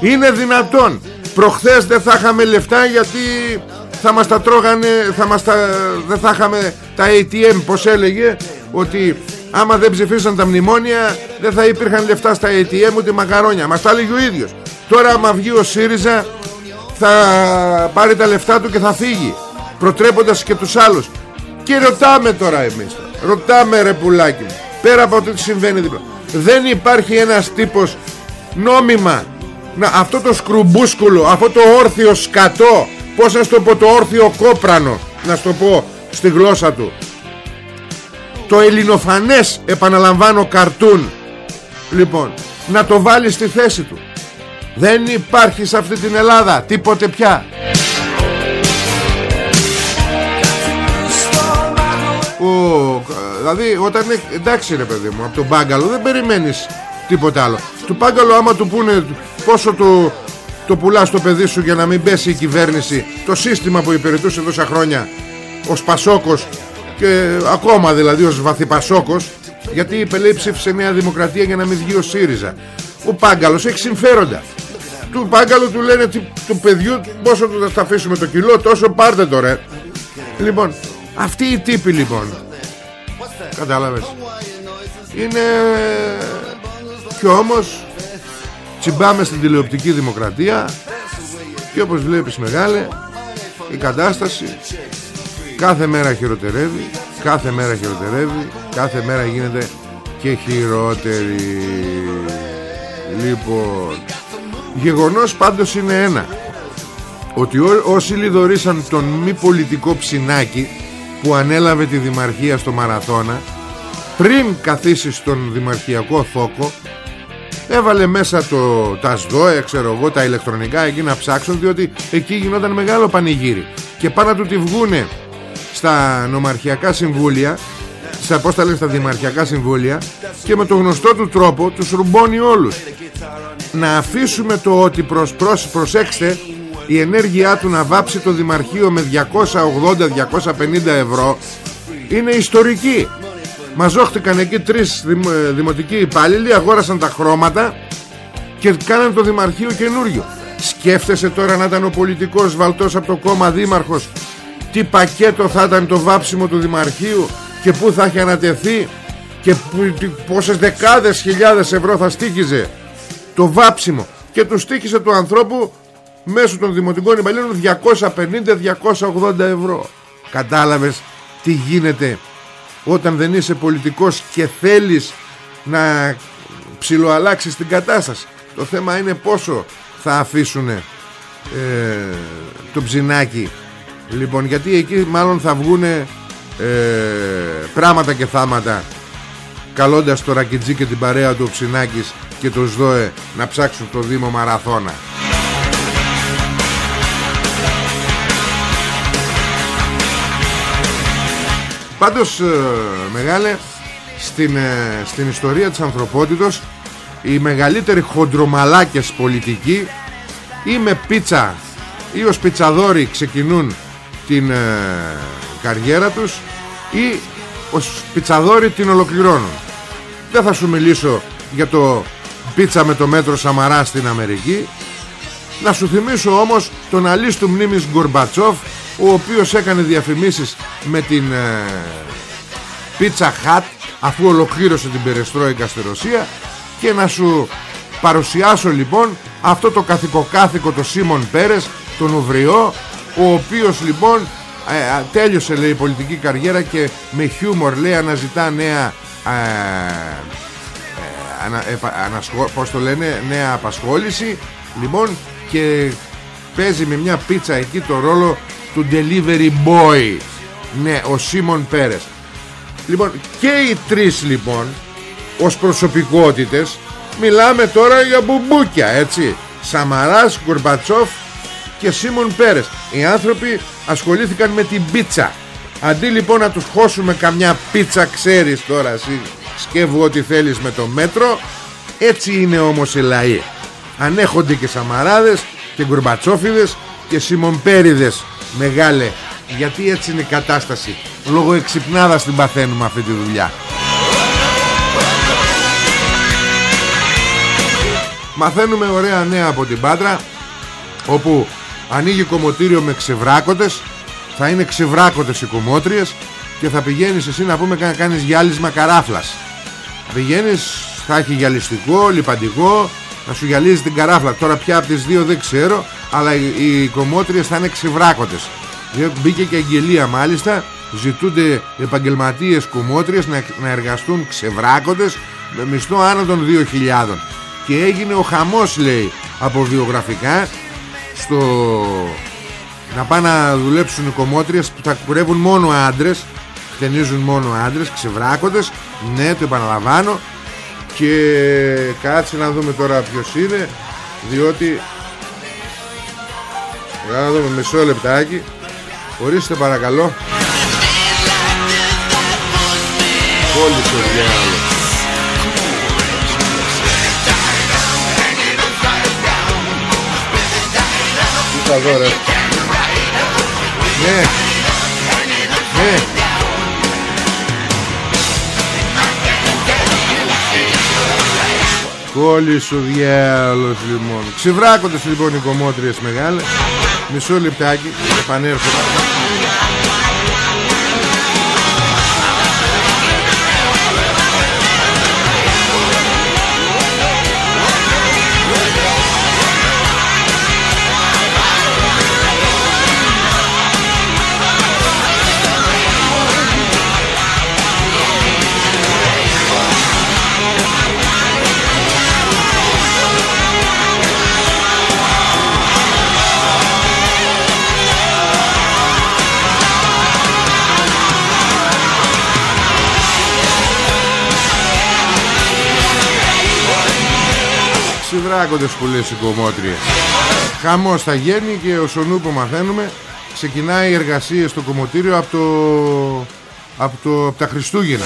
Είναι δυνατόν. Προχθές δεν θα είχαμε λεφτά γιατί θα μας τα τρώγανε θα μας τα, Δεν θα είχαμε τα ATM Πως έλεγε Ότι άμα δεν ψηφίσαν τα μνημόνια Δεν θα υπήρχαν λεφτά στα ATM ούτε μακαρόνια Μας τα έλεγε ο ίδιος Τώρα άμα βγει ο ΣΥΡΙΖΑ Θα πάρει τα λεφτά του και θα φύγει Προτρέποντας και τους άλλους. Και ρωτάμε τώρα εμείς Ρωτάμε ρε πουλάκι Πέρα από ό,τι συμβαίνει δίπλα. Δεν υπάρχει ένας τύπος νόμιμα να, αυτό το σκρουμπούσκουλο αυτό το όρθιο σκατό πως να στο πω το όρθιο κόπρανο να στο πω στη γλώσσα του. Το ελληνοφανές επαναλαμβάνω καρτούν. Λοιπόν να το βάλεις στη θέση του δεν υπάρχει σε αυτή την Ελλάδα τίποτε πια. Ο, δηλαδή όταν εντάξει ρε παιδί μου από τον μπάγκαλο δεν περιμένεις τίποτα άλλο. Του πάγκαλο άμα του πούνε πόσο το, το πουλάς το παιδί σου για να μην πέσει η κυβέρνηση το σύστημα που υπηρετούσε τόσα χρόνια ο Σπασόκος και ακόμα δηλαδή ως βαθυπασόκος γιατί η Πελέη ψήφισε Νέα Δημοκρατία για να μην βγει ο ΣΥΡΙΖΑ. Ο Πάγκαλος έχει συμφέροντα του Πάγκαλου του λένε του παιδιού πόσο τους θα αφήσουμε το κιλό τόσο πάρτε το ρε. Λοιπόν αυτή η τύπη λοιπόν κατάλαβες είναι και όμως τσιμπάμε στην τηλεοπτική δημοκρατία και όπως βλέπεις μεγάλε η κατάσταση κάθε μέρα χειροτερεύει κάθε μέρα χειροτερεύει κάθε μέρα γίνεται και χειρότερη. Λοιπόν γεγονός πάντως είναι ένα ότι όσοι λιδωρήσαν τον μη πολιτικό ψινάκι που ανέλαβε τη δημαρχία στο Μαραθώνα πριν καθίσει στον δημαρχιακό θόκο Έβαλε μέσα το, τα ΣΔΟΕ, ξέρω εγώ, τα ηλεκτρονικά εκεί να ψάξουν διότι εκεί γινόταν μεγάλο πανηγύρι. Και πάνω να του τη βγούνε στα νομαρχιακά συμβούλια, στα πώς τα λένε, στα δημαρχιακά συμβούλια και με το γνωστό του τρόπο τους ρουμπώνει όλους. Να αφήσουμε το ότι προς, προς, προσέξτε η ενέργειά του να βάψει το δημαρχείο με 280-250 ευρώ είναι ιστορική. Μαζόχτηκαν εκεί τρεις ε, δημοτικοί υπάλληλοι Αγόρασαν τα χρώματα Και κάναν το δημαρχείο καινούριο. Σκέφτεσαι τώρα να ήταν ο πολιτικός βαλτός από το κόμμα δήμαρχος τι πακέτο θα ήταν το βάψιμο του Δημαρχείου και πού θα έχει ανατεθεί και πόσες δεκάδες χιλιάδες ευρώ θα στήχιζε το βάψιμο και τους στήχισε του ανθρώπου μέσω των δημοτικών υπαλλήλων 250-280 ευρώ. Κατάλαβες τι γίνεται όταν δεν είσαι πολιτικός και θέλεις να ψιλοαλλάξεις την κατάσταση; Το θέμα είναι πόσο θα αφήσουν ε, το ψινάκι. Λοιπόν γιατί εκεί μάλλον θα βγουν ε, πράγματα και θάματα καλώντας το Ρακιτζή και την παρέα του Ψινάκης και το ΣΔΟΕ να ψάξουν το Δήμο Μαραθώνα. Πάντως ε, μεγάλε στην, ε, στην ιστορία της ανθρωπότητος οι μεγαλύτεροι χοντρομαλάκες πολιτικοί ή με πίτσα ή ως πιτσαδόροι ξεκινούν την ε, καριέρα τους ή ως πιτσαδόροι την ολοκληρώνουν. Δεν θα σου μιλήσω για το πίτσα με το μέτρο Σαμαρά στην Αμερική. Να σου θυμίσω όμως τον αλίστου μνήμης Γκορμπατσόφ ο οποίος έκανε διαφημίσεις με την ε, Pizza Hut αφού ολοκλήρωσε την Περεστρόικα στη Ρωσία. Και να σου παρουσιάσω λοιπόν αυτό το καθηκοκάθηκο το Σίμον Πέρες τον Ουβριό ο οποίος λοιπόν ε, τέλειωσε λέει η πολιτική καριέρα και με χιούμορ λέει αναζητά νέα ε, ε, πώς το λένε νέα απασχόληση. Λοιπόν και παίζει με μια πίτσα εκεί το ρόλο του delivery boy. Ναι ο Σίμον Πέρες. Λοιπόν και οι τρεις λοιπόν ως προσωπικότητες μιλάμε τώρα για μπουμπούκια έτσι. Σαμαράς, Γκορμπατσόφ και Σίμον Πέρες. Οι άνθρωποι ασχολήθηκαν με την πίτσα. Αντί λοιπόν να τους χώσουμε καμιά πίτσα ξέρεις τώρα εσύ σκεύου ό,τι θέλεις με το μέτρο. Έτσι είναι όμως οι λαοί. Ανέχονται και Σαμαράδες και Γκορμπατσόφιδες και Σιμονπέριδες μεγάλε γιατί έτσι είναι η κατάσταση. Λόγω εξυπνάδας την παθαίνουμε αυτή τη δουλειά. Μαθαίνουμε ωραία νέα από την Πάτρα όπου ανοίγει κομμωτήριο με ξεβράκωτες θα είναι ξεβράκωτες οι κομμότριες και θα πηγαίνεις εσύ να πούμε να κάνεις γυάλισμα καράφλας πηγαίνεις θα έχει γυαλιστικό, λιπαντικό να σου γυαλίζει την καράφλα. Τώρα πια από τις δύο δεν ξέρω αλλά οι, οι κομμότριες θα είναι ξεβράκωτες. Μπήκε και αγγελία μάλιστα ζητούνται επαγγελματίες κομμότριες να, να εργαστούν ξεβράκωτες με μισθό άνω των 2.000 και έγινε ο χαμός λέει από βιογραφικά στο να πάνε να δουλέψουν οι κομμότριες που θα κουρεύουν μόνο άντρες χτενίζουν μόνο άντρες ξεβράκοντες. Ναι το επαναλαμβάνω. Και κάτσε να δούμε τώρα ποιος είναι διότι για να δούμε μισό λεπτάκι. Ορίστε παρακαλώ. Πολύ το διάλογος. Τι θα δω ρε. Ναι. Ναι Κόλλη σου διάλος λοιπόν. Ξεβράκοντες λοιπόν οι κομμότριες μεγάλες. Μισό λεπτάκι Επανέρχομαι Ξηδράκοντες που λες οι κομμότριες. Χαμός θα γίνει και ο Σονού που μαθαίνουμε. Ξεκινάει οι εργασίες στο κομμωτήριο από, το, από, το, από τα Χριστούγεννα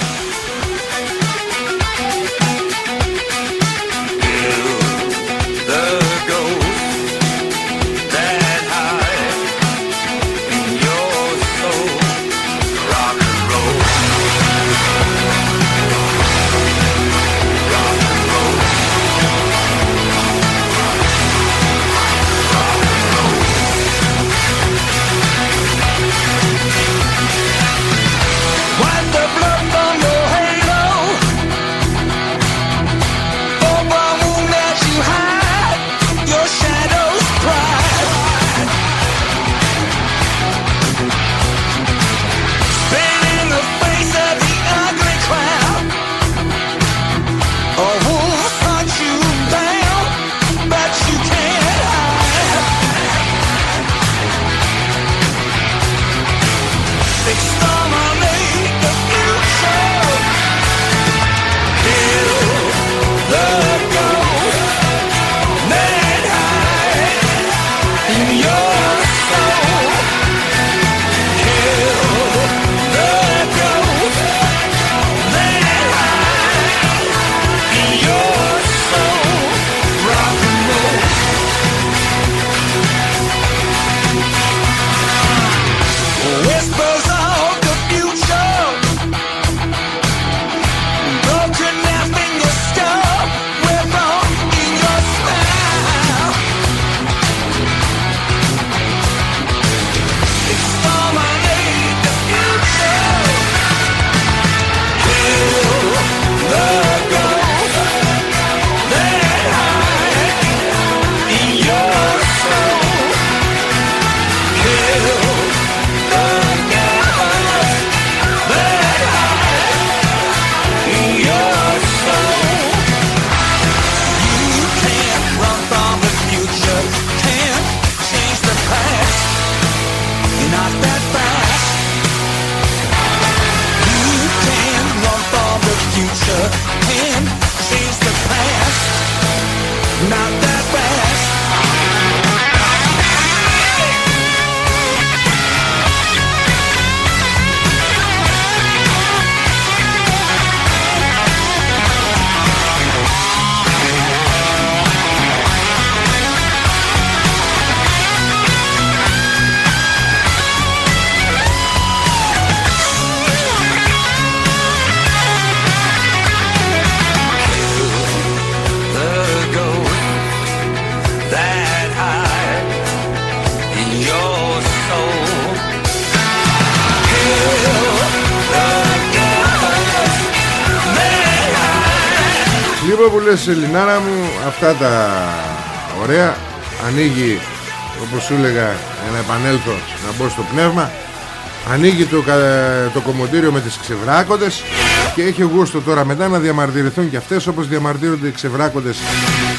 λες Ελληνάρα μου Αυτά τα ωραία. Ανοίγει όπως σου έλεγα Να επανέλθω να μπω στο πνεύμα. Ανοίγει το, το κομμωτήριο με τις ξεβράκοντες Και έχει γούστο τώρα μετά να διαμαρτυρηθούν και αυτές Όπως διαμαρτύρονται οι ξεβράκοντες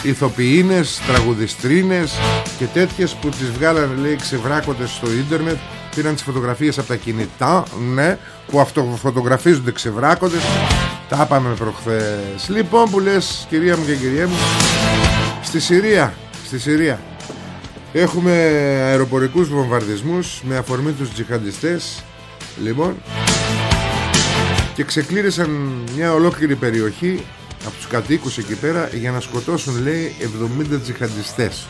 Ηθοποιίνες, τραγουδιστρίνες Και τέτοιες που τις βγάλανε λέει ξεβράκοντες στο ίντερνετ Πήραν τις φωτογραφίες από τα κινητά Ναι Που αυτοφωτογραφίζονται ξεβράκοντες Τα είπαμε προχθές. Λοιπόν που λες κυρία μου και κυρία μου Στη Συρία Στη Συρία. Έχουμε αεροπορικούς βομβαρδισμούς με αφορμή τους τζιχαντιστές. Λοιπόν και ξεκλήρισαν μια ολόκληρη περιοχή από τους κατοίκους εκεί πέρα για να σκοτώσουν λέει 70 τζιχαντιστές.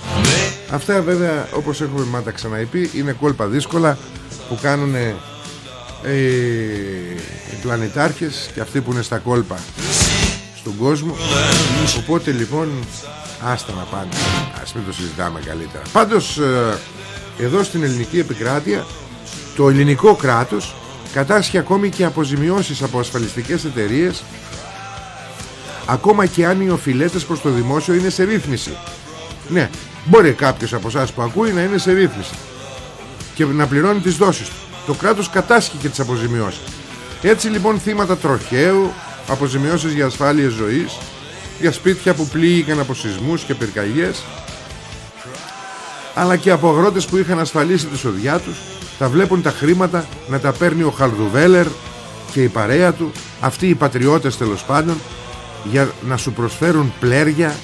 Αυτά βέβαια όπως έχουμε μάτα ξαναειπεί είναι κόλπα δύσκολα που κάνουν ε, οι πλανητάρχες και αυτοί που είναι στα κόλπα στον κόσμο. Οπότε λοιπόν Άστα να πάνε. Ας μην το συζητάμε καλύτερα. Πάντως ε, εδώ στην ελληνική επικράτεια Το ελληνικό κράτος Κατάσχει ακόμη και αποζημιώσεις Από ασφαλιστικές εταιρείες Ακόμα και αν οι οφειλέτες προς το δημόσιο είναι σε ρύθμιση. Ναι Μπορεί κάποιος από εσάς που ακούει να είναι σε ρύθμιση Και να πληρώνει τις δόσεις του Το κράτος κατάσχει και τις αποζημιώσεις. Έτσι λοιπόν θύματα τροχαίου Αποζημιώσεις για ασφάλειες ζωής για σπίτια που πλήγηκαν από σεισμούς και πυρκαγιές αλλά και από αγρότες που είχαν ασφαλίσει τη σοδιά τους τα βλέπουν τα χρήματα να τα παίρνει ο Χαρδουβέλερ και η παρέα του αυτοί οι πατριώτες τέλος πάντων για να σου προσφέρουν πλέρια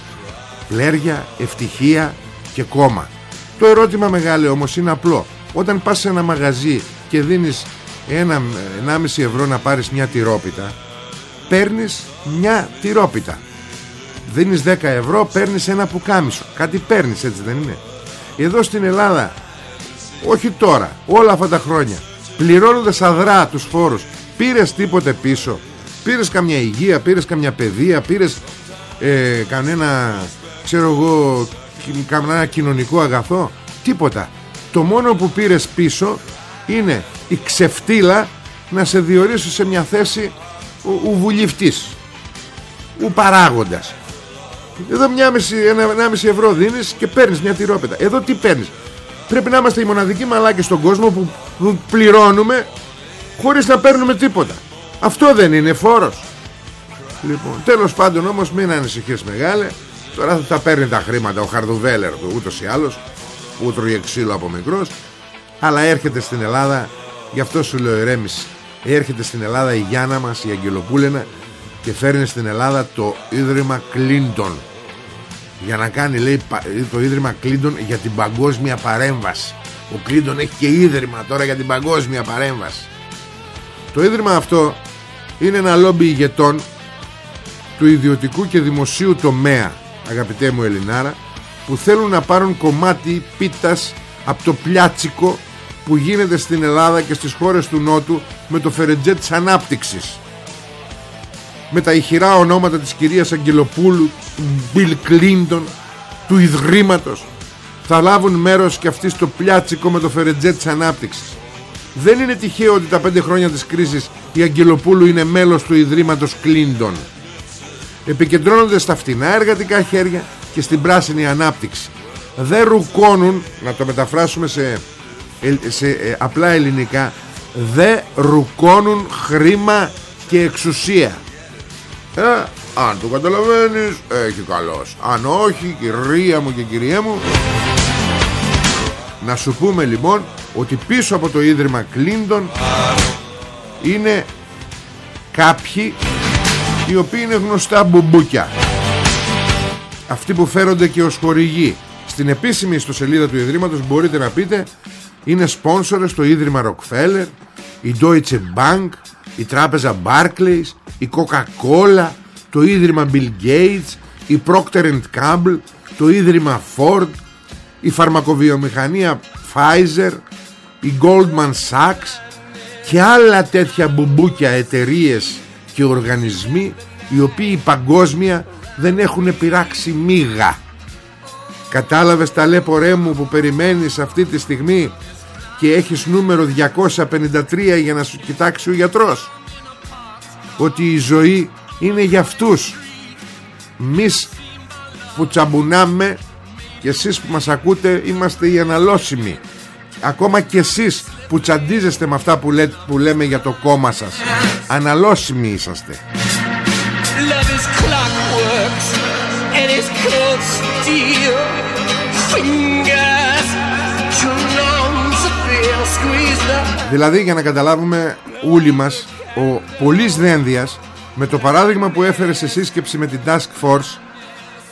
πλέρια, ευτυχία και κόμμα. Το ερώτημα μεγάλο όμως είναι απλό. Όταν πας σε ένα μαγαζί και δίνεις ένα, 1,5 ευρώ να πάρεις μια τυρόπιτα παίρνεις μια τυρόπιτα. Δίνεις 10 ευρώ παίρνεις ένα πουκάμισο. Κάτι παίρνεις έτσι δεν είναι; Εδώ στην Ελλάδα Όχι τώρα όλα αυτά τα χρόνια Πληρώνοντας αδρά τους φόρους Πήρες τίποτε πίσω Πήρες καμιά υγεία, πήρες καμιά παιδεία Πήρες ε, κανένα Ξέρω εγώ Κανένα κοινωνικό αγαθό Τίποτα. Το μόνο που πήρες πίσω Είναι η ξεφτύλα Να σε διορίσει σε μια θέση Ο, ο βουλευτής Ο παράγοντας εδώ μια μισή, ένα, ένα μισή ευρώ δίνεις και παίρνεις μια τυρόπιτα. Εδώ τι παίρνεις; Πρέπει να είμαστε οι μοναδικοί μαλάκες στον κόσμο που, που πληρώνουμε χωρίς να παίρνουμε τίποτα. Αυτό δεν είναι φόρος. Λοιπόν, τέλος πάντων όμως μην ανησυχείς μεγάλε. Τώρα θα παίρνει τα χρήματα ο Χαρδουβέλερ του ούτως ή άλλως που τρώγε ξύλο από μικρός αλλά έρχεται στην Ελλάδα γι' αυτό σου λέω ηρέμηση έρχεται στην Ελλάδα η Γιάννα μας η Αγγελοπούλενα και φέρνει στην Ελλάδα το Ίδρυμα Κλίντον. Για να κάνει λέει το Ίδρυμα Κλίντον για την παγκόσμια παρέμβαση. Ο Κλίντον έχει και Ίδρυμα τώρα για την παγκόσμια παρέμβαση. Το Ίδρυμα αυτό είναι ένα λόμπι ηγετών του ιδιωτικού και δημοσίου τομέα αγαπητέ μου Ελληνάρα που θέλουν να πάρουν κομμάτι πίτας από το πλιάτσικο που γίνεται στην Ελλάδα και στις χώρες του Νότου με το φερετζέ της ανάπτυξης. Με τα ηχηρά ονόματα της κυρίας Αγγελοπούλου του Μπιλ Κλίντον του Ιδρύματος θα λάβουν μέρος και αυτοί στο πλιάτσικο με το φερετζέ της ανάπτυξης. Δεν είναι τυχαίο ότι τα πέντε χρόνια της κρίσης η Αγγελοπούλου είναι μέλος του Ιδρύματος Κλίντον. Επικεντρώνονται στα φτηνά εργατικά χέρια και στην πράσινη ανάπτυξη δεν ρουκώνουν να το μεταφράσουμε σε, σε ε, απλά ελληνικά δεν ρουκώνουν χρήμα και εξουσία. Ε, αν το καταλαβαίνεις έχει καλός. Αν όχι κυρία μου και κυρία μου. Να σου πούμε λοιπόν Ότι πίσω από το Ίδρυμα Κλίντον Είναι Κάποιοι Οι οποίοι είναι γνωστά μπουμπούκια. Αυτοί που φέρονται και ως χορηγοί Στην επίσημη ιστοσελίδα του Ιδρύματος Μπορείτε να πείτε Είναι σπόνσορες το Ίδρυμα Rockefeller Η Deutsche Bank Η Τράπεζα Barclays η Coca-Cola, το Ίδρυμα Bill Gates, η Procter Gamble, το Ίδρυμα Ford, η φαρμακοβιομηχανία Pfizer, η Goldman Sachs και άλλα τέτοια μπουμπούκια εταιρείες και οργανισμοί οι οποίοι παγκόσμια δεν έχουν πειράξει μίγα. Κατάλαβες τα λέπορέ μου που περιμένεις αυτή τη στιγμή και έχεις νούμερο 253 για να σου κοιτάξει ο γιατρός. Ότι η ζωή είναι για αυτούς. Μης που τσαμπουνάμε και εσείς που μας ακούτε είμαστε οι αναλώσιμοι. Ακόμα και εσείς που τσαντίζεστε με αυτά που, που λέμε για το κόμμα σας. Αναλώσιμοι είσαστε Δηλαδή για να καταλάβουμε όλοι μας Ο Πολύς Δένδιας Με το παράδειγμα που έφερες σε σύσκεψη με την Task Force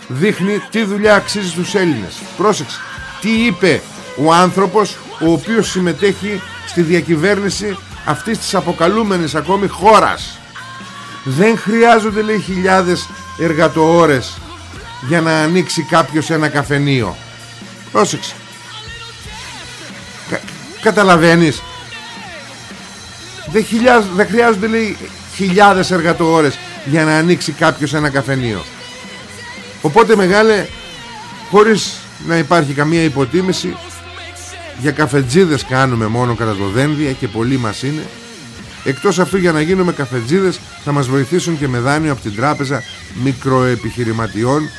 Δείχνει τι δουλειά αξίζει στους Έλληνες. Πρόσεξε Τι είπε ο άνθρωπος Ο οποίος συμμετέχει στη διακυβέρνηση Αυτής της αποκαλούμενης ακόμη χώρας. Δεν χρειάζονται λέει χιλιάδες εργατοόρες Για να ανοίξει κάποιος ένα καφενείο Πρόσεξε. Καταλαβαίνεις. Δεν, χιλιάζ, δεν χρειάζονται λέει χιλιάδες εργατοόρες για να ανοίξει κάποιος ένα καφενείο. Οπότε μεγάλε χωρίς να υπάρχει καμία υποτίμηση για καφετζίδες κάνουμε μόνο κατά το δένδια και πολλοί μας είναι. Εκτός αυτού για να γίνουμε καφετζίδες θα μας βοηθήσουν και με δάνειο από την τράπεζα μικροεπιχειρηματιών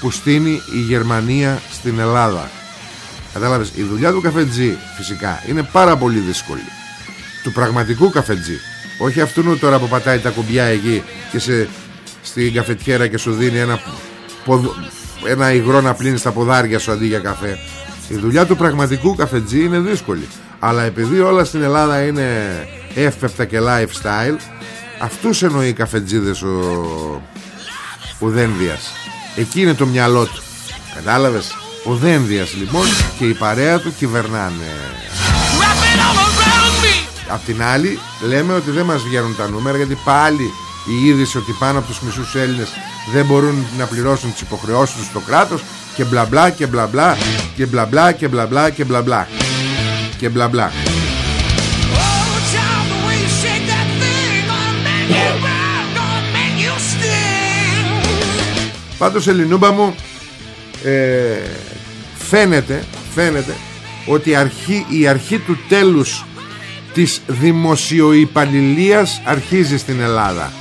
που στείνει η Γερμανία στην Ελλάδα Κατάλαβες, η δουλειά του καφετζή φυσικά είναι πάρα πολύ δύσκολη. Του πραγματικού καφετζή. Όχι αυτού τώρα που πατάει τα κουμπιά εκεί και σε, στην καφετιέρα και σου δίνει ένα, ένα υγρό να πλύνεις τα ποδάρια σου αντί για καφέ. Η δουλειά του πραγματικού καφετζή είναι δύσκολη. Αλλά επειδή όλα στην Ελλάδα είναι εύπεπτα και lifestyle, αυτούς εννοεί οι καφετζίδες ο, ο Δένδιας. Εκεί είναι το μυαλό του. Κατάλαβες; Ο Δένδιας λοιπόν και η παρέα του κυβερνάνε. Απ' την άλλη λέμε ότι δεν μας βγαίνουν τα νούμερα γιατί πάλι η είδηση ότι πάνω από τους μισούς Έλληνες δεν μπορούν να πληρώσουν τις υποχρεώσεις τους στο κράτος και μπλα μπλα και μπλα μπλα και μπλα μπλα και μπλα μπλα και μπλα μπλα. Και μπλα μπλα. Πάντως Ελληνούμπα μου ε, φαίνεται, φαίνεται ότι αρχή, η αρχή του τέλους της δημοσιοϊπαλληλίας αρχίζει στην Ελλάδα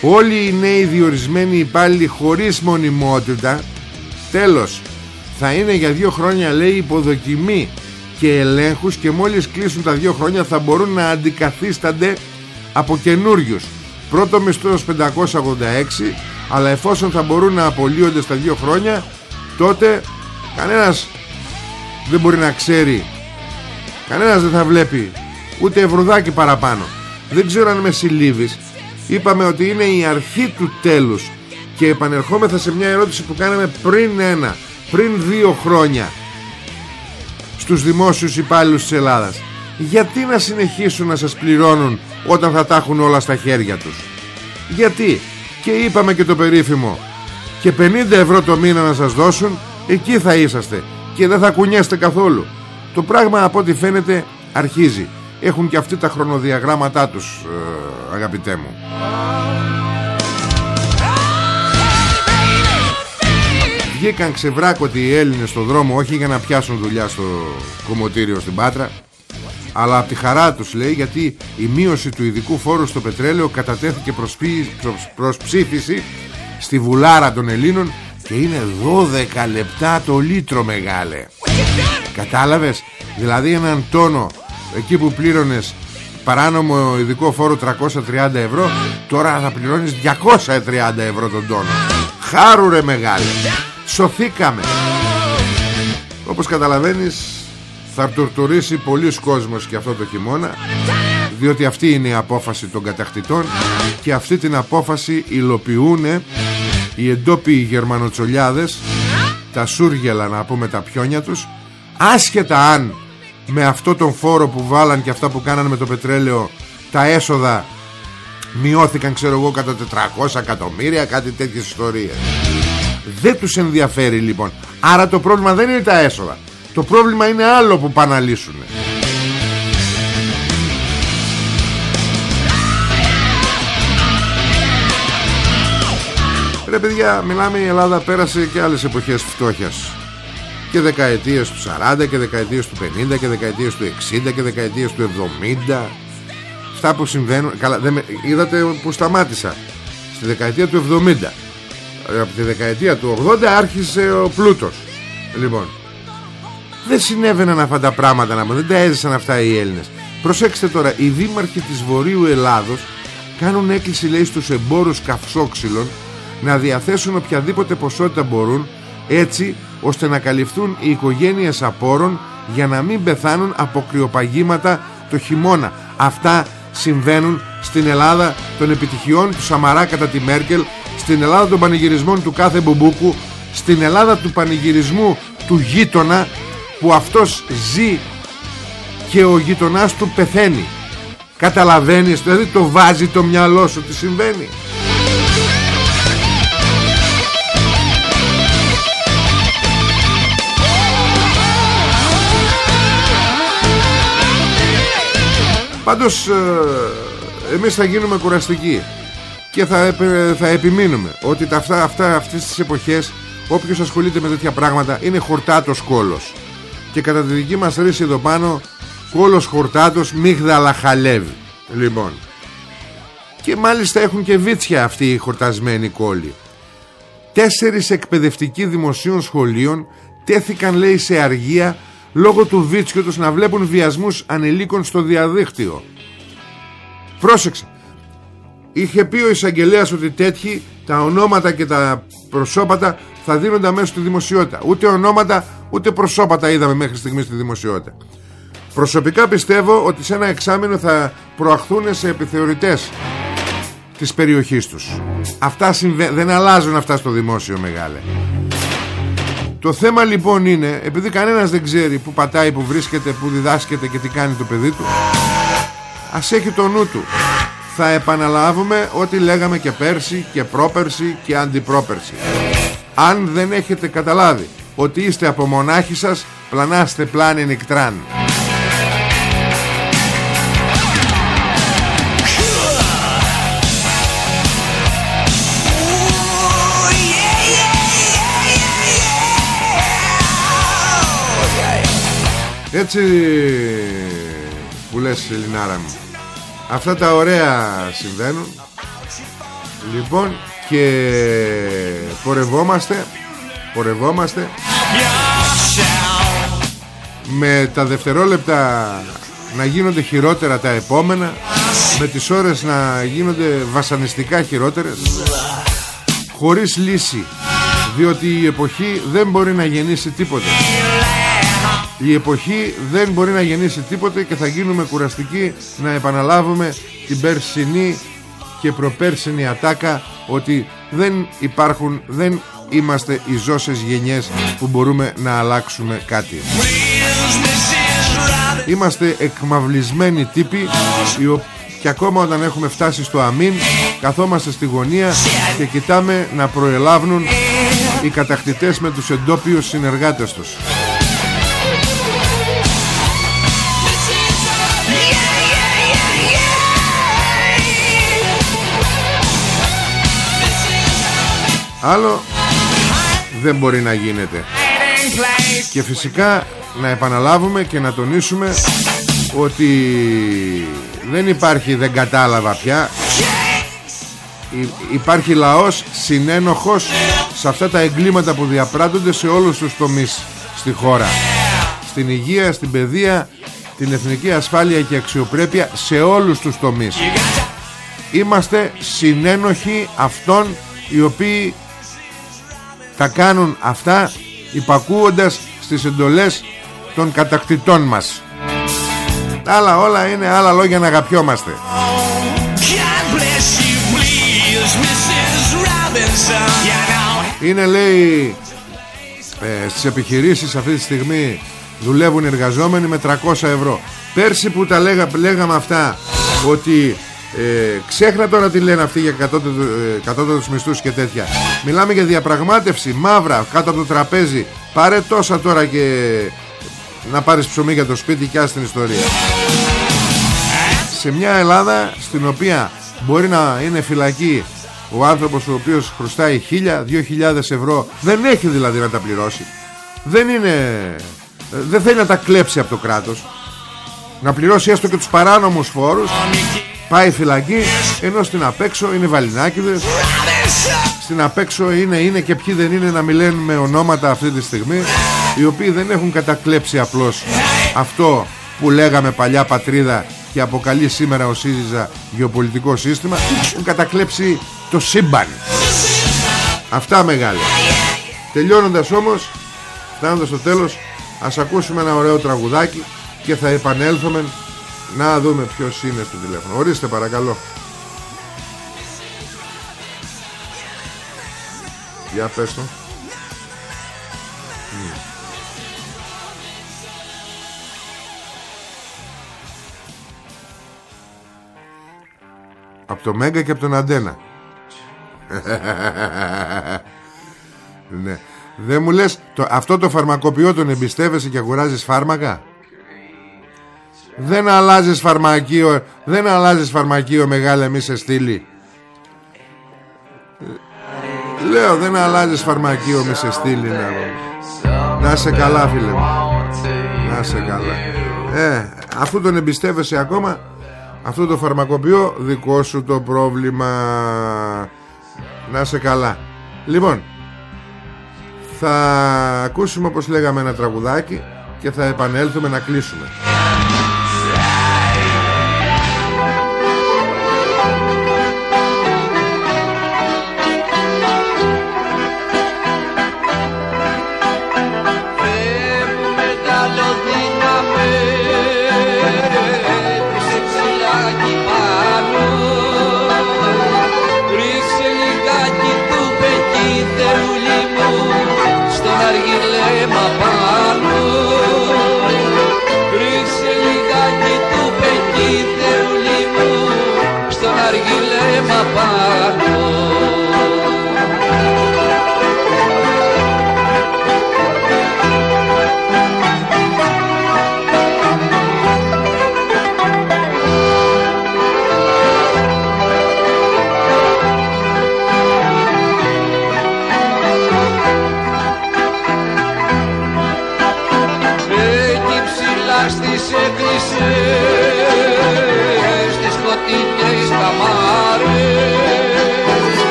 όλοι οι νέοι διορισμένοι υπάλληλοι χωρίς μονιμότητα τέλος θα είναι για δύο χρόνια λέει υποδοκιμή και ελέγχους και μόλις κλείσουν τα δύο χρόνια θα μπορούν να αντικαθίστανται από καινούριους. πρώτο μισθός 586 αλλά εφόσον θα μπορούν να απολύονται στα δύο χρόνια τότε κανένας δεν μπορεί να ξέρει. Κανένας δεν θα βλέπει ούτε ευρωδάκι παραπάνω. Δεν ξέρω αν με συλλήβεις είπαμε ότι είναι η αρχή του τέλους. Και επανερχόμεθα σε μια ερώτηση που κάναμε πριν ένα πριν δύο χρόνια στους δημόσιους υπάλληλους της Ελλάδας. Γιατί να συνεχίσουν να σας πληρώνουν όταν θα τα έχουν όλα στα χέρια τους; Γιατί; Και είπαμε και το περίφημο. Και 50 ευρώ το μήνα να σας δώσουν εκεί θα είσαστε. Και δεν θα κουνιέστε καθόλου. Το πράγμα από ό,τι φαίνεται αρχίζει. Έχουν και αυτοί τα χρονοδιαγράμματά τους ε, αγαπητέ μου. Βγήκαν ξεβράκωτοι οι Έλληνες στο δρόμο όχι για να πιάσουν δουλειά στο κομμωτήριο στην Πάτρα αλλά από τη χαρά τους λέει γιατί η μείωση του ειδικού φόρου στο πετρέλαιο κατατέθηκε προς ψήφιση στη βουλάρα των Ελλήνων και είναι 12 λεπτά το λίτρο μεγάλε. Κατάλαβες; Δηλαδή έναν τόνο εκεί που πλήρωνες παράνομο ειδικό φόρο 330 ευρώ τώρα θα πληρώνεις 230 ευρώ τον τόνο. Χάρουρε μεγάλε. Σωθήκαμε. Όπως καταλαβαίνεις θα τουρτουρήσει πολλοί κόσμος και αυτό το χειμώνα διότι αυτή είναι η απόφαση των κατακτητών και αυτή την απόφαση υλοποιούν οι εντόπιοι γερμανοτσολιάδες τα σούργελα να πούμε τα πιόνια τους άσχετα αν με αυτό τον φόρο που βάλαν και αυτά που κάναν με το πετρέλαιο τα έσοδα μειώθηκαν ξέρω εγώ κατά 400 εκατομμύρια κάτι τέτοιες ιστορίες. Δεν τους ενδιαφέρει λοιπόν. Άρα το πρόβλημα δεν είναι τα έσοδα το πρόβλημα είναι άλλο που πάνε να λύσουν. Ρε παιδιά μιλάμε η Ελλάδα πέρασε και άλλες εποχές φτώχειας. Και δεκαετίες του 40 και δεκαετίες του 50 και δεκαετίες του 60 και δεκαετίες του 70 αυτά που συμβαίνουν καλά, δεν είδατε που σταμάτησα. Στη δεκαετία του 70 από τη δεκαετία του 80 άρχισε ο πλούτος. Λοιπόν δεν συνέβαιναν αυτά τα πράγματα να δεν τα έζησαν αυτά οι Έλληνες. Προσέξτε τώρα οι δήμαρχοι της Βορείου Ελλάδος κάνουν έκκληση λέει στους εμπόρους καυσόξυλων να διαθέσουν οποιαδήποτε ποσότητα μπορούν έτσι ώστε να καλυφθούν οι οικογένειες απόρων για να μην πεθάνουν από κρυοπαγήματα το χειμώνα. Αυτά συμβαίνουν στην Ελλάδα των επιτυχιών του Σαμαρά κατά τη Μέρκελ στην Ελλάδα των πανηγυρισμών του κάθε μπουμπούκου στην Ελλάδα του πανηγυρισμού του γείτονα που αυτός ζει και ο γειτονάς του πεθαίνει. Καταλαβαίνεις δηλαδή το βάζει το μυαλό σου τι συμβαίνει. Πάντως ε, εμείς θα γίνουμε κουραστικοί και θα, θα επιμείνουμε ότι τα αυτά, αυτά αυτές τις εποχές όποιος ασχολείται με τέτοια πράγματα είναι χορτάτος κόλος και κατά τη δική μας ρίση εδώ πάνω κόλος χορτάτος μίγδαλα χαλεύει λοιπόν. Και μάλιστα έχουν και βίτσια αυτοί οι χορτασμένοι κόλλοι. Τέσσερις εκπαιδευτικοί δημοσίων σχολείων τέθηκαν λέει σε αργία λόγω του βίτσιου τους να βλέπουν βιασμούς ανηλίκων στο διαδίκτυο. Πρόσεξε. Είχε πει ο εισαγγελέας ότι τέτοιοι τα ονόματα και τα προσώπατα θα δίνονται αμέσως στη δημοσιότητα. Ούτε ονόματα ούτε προσώπατα είδαμε μέχρι στιγμής στη δημοσιότητα. Προσωπικά πιστεύω ότι σε ένα εξάμεινο θα προαχθούν σε επιθεωρητές της περιοχής τους. Αυτά δεν αλλάζουν αυτά στο δημόσιο μεγάλε. Το θέμα λοιπόν είναι επειδή κανένας δεν ξέρει που πατάει, που βρίσκεται, που διδάσκεται και τι κάνει το παιδί του ας έχει το νου του. Θα επαναλάβουμε ό,τι λέγαμε και πέρσι και πρόπερσι και αντιπρόπερσι αν δεν έχετε καταλάβει ότι είστε από μονάχοι σας πλανάστε πλάνη νικτράν Έτσι που λες Ελληνάρα μου Αυτά τα ωραία συμβαίνουν. Λοιπόν και πορευόμαστε Πορευόμαστε Με τα δευτερόλεπτα να γίνονται χειρότερα τα επόμενα Με τις ώρες να γίνονται βασανιστικά χειρότερες Χωρίς λύση Διότι η εποχή δεν μπορεί να γεννήσει τίποτε. Η εποχή δεν μπορεί να γεννήσει τίποτε και θα γίνουμε κουραστικοί να επαναλάβουμε την περσινή και προπέρσινη ατάκα ότι δεν υπάρχουν, δεν είμαστε οι ζώσες γενιές που μπορούμε να αλλάξουμε κάτι. Είμαστε εκμαυλισμένοι τύποι και ακόμα όταν έχουμε φτάσει στο αμήν καθόμαστε στη γωνία και κοιτάμε να προελάβουν οι κατακτητές με τους εντόπιους συνεργάτες τους. Άλλο δεν μπορεί να γίνεται. Και φυσικά να επαναλάβουμε και να τονίσουμε Ότι δεν υπάρχει δεν κατάλαβα πια Υπάρχει λαός συνένοχος σε αυτά τα εγκλήματα που διαπράττονται σε όλους τους τομείς στη χώρα. Στην υγεία, στην παιδεία, την εθνική ασφάλεια και αξιοπρέπεια σε όλους τους τομείς. Είμαστε συνένοχοι αυτών οι οποίοι τα κάνουν αυτά υπακούοντας στις εντολές των κατακτητών μας. Άλλα όλα είναι άλλα λόγια να αγαπιόμαστε. Είναι λέει ε, στις επιχειρήσεις αυτή τη στιγμή δουλεύουν εργαζόμενοι με 300 ευρώ. Πέρσι που τα λέγα, λέγαμε αυτά ότι ε, ξέχνα τώρα τι λένε αυτοί για κατώτατους ε, μισθούς και τέτοια. Μιλάμε για διαπραγμάτευση Μαύρα κάτω από το τραπέζι. Πάρε τόσα τώρα και Να πάρεις ψωμί για το σπίτι και την ιστορία. Σε μια Ελλάδα Στην οποία μπορεί να είναι φυλακή Ο άνθρωπος ο οποίος χρωστάει χίλια, δύο χιλιάδες ευρώ Δεν έχει δηλαδή να τα πληρώσει. Δεν είναι Δεν θέλει να τα κλέψει από το κράτος να πληρώσει έστω και τους παράνομους φόρους. Πάει φυλακή ενώ στην απέξω είναι βαλινάκιδες στην απέξω είναι, είναι και ποιοι δεν είναι να μιλένουν με ονόματα αυτή τη στιγμή οι οποίοι δεν έχουν κατακλέψει απλώς αυτό που λέγαμε παλιά πατρίδα και αποκαλεί σήμερα ο ΣΥΡΙΖΑ γεωπολιτικό σύστημα. Έχουν κατακλέψει το σύμπαν. Αυτά μεγάλα. Τελειώνοντας όμως φτάνοντας στο τέλος ας ακούσουμε ένα ωραίο τραγουδάκι και θα επανέλθουμε να δούμε ποιος είναι στο τηλέφωνο. Ορίστε παρακαλώ. Για πες το. Από το Μέγκα και από τον Αντένα. Ναι. Δεν μου λες το, Αυτό το φαρμακοποιό τον εμπιστεύεσαι και αγοράζεις φάρμακα; Δεν αλλάζεις φαρμακείο Δεν αλλάζεις φαρμακείο μεγάλα μη σε στείλει. Λέω δεν αλλάζεις φαρμακείο μη σε στείλει να, να σε καλά φίλε μου. Να σε καλά. Ε αφού τον εμπιστεύεσαι ακόμα αυτό το φαρμακοποιό δικό σου το πρόβλημα. Να σε καλά. Λοιπόν θα ακούσουμε όπως λέγαμε ένα τραγουδάκι και θα επανέλθουμε να κλείσουμε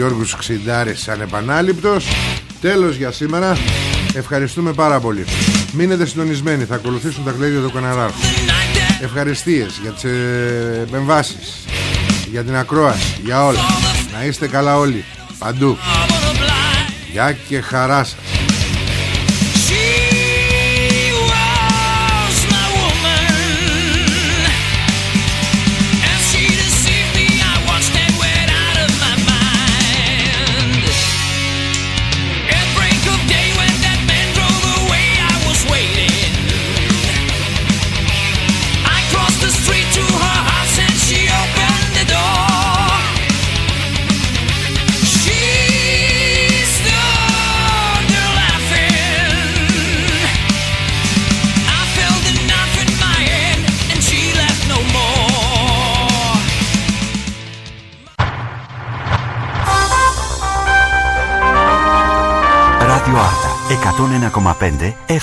Γιώργος Ξιντάρης ανεπανάληπτος. Τέλος για σήμερα. Ευχαριστούμε πάρα πολύ. Μείνετε συντονισμένοι. Θα ακολουθήσουν τα κλέδια του καναράρχου Ευχαριστίες για τις ε, επεμβάσεις Για την ακρόαση Για όλα. Να είστε καλά όλοι Παντού. Γεια και χαρά σας Εν α, απ'ντε. Ε.